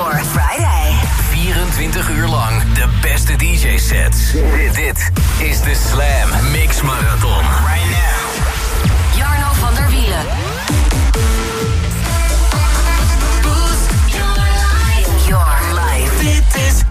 for Friday. 24 uur lang de beste DJ-sets. Dit, dit is de Slam Mix Marathon. Right now. Jarno van der Wielen. Boost your life. Your life. Dit is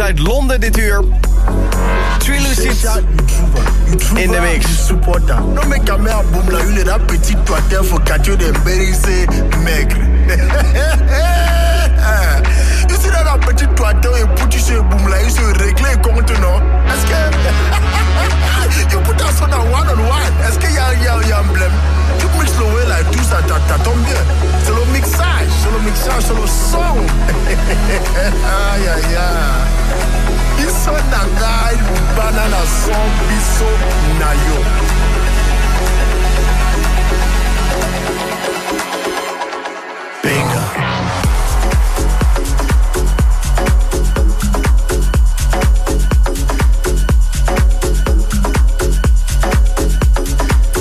boys uit Londen dit uur. Trilucid in de mix. Non mais quand même, boum la une la petite toiture faut quartier de Berry c'est maigre. You see that la petite toiture et pour tu boum la il se régler compte non? Est-ce que you put us on a one on one? Est-ce qu'il y a y a y a un blème? Tu mixes le way là tout ça tombe bien. C'est le mixage, c'est le mixage, c'est le son. aïe aïe aïe. Biso na ngai bana na son biso na yo benga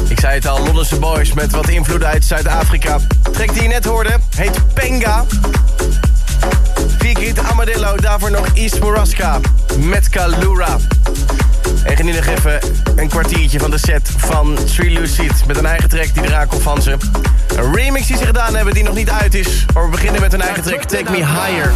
Ik zei het al, Londense boys met wat invloed uit Zuid-Afrika. Track die je net hoorde heet Penga. Vigrid Amadello, daarvoor nog East Moraska met Kalura. En geniet nog even een kwartiertje van de set van Tree Lucid... met een eigen track die eraan komt van ze. Een remix die ze gedaan hebben die nog niet uit is. Maar we beginnen met een eigen track, Take Me Higher.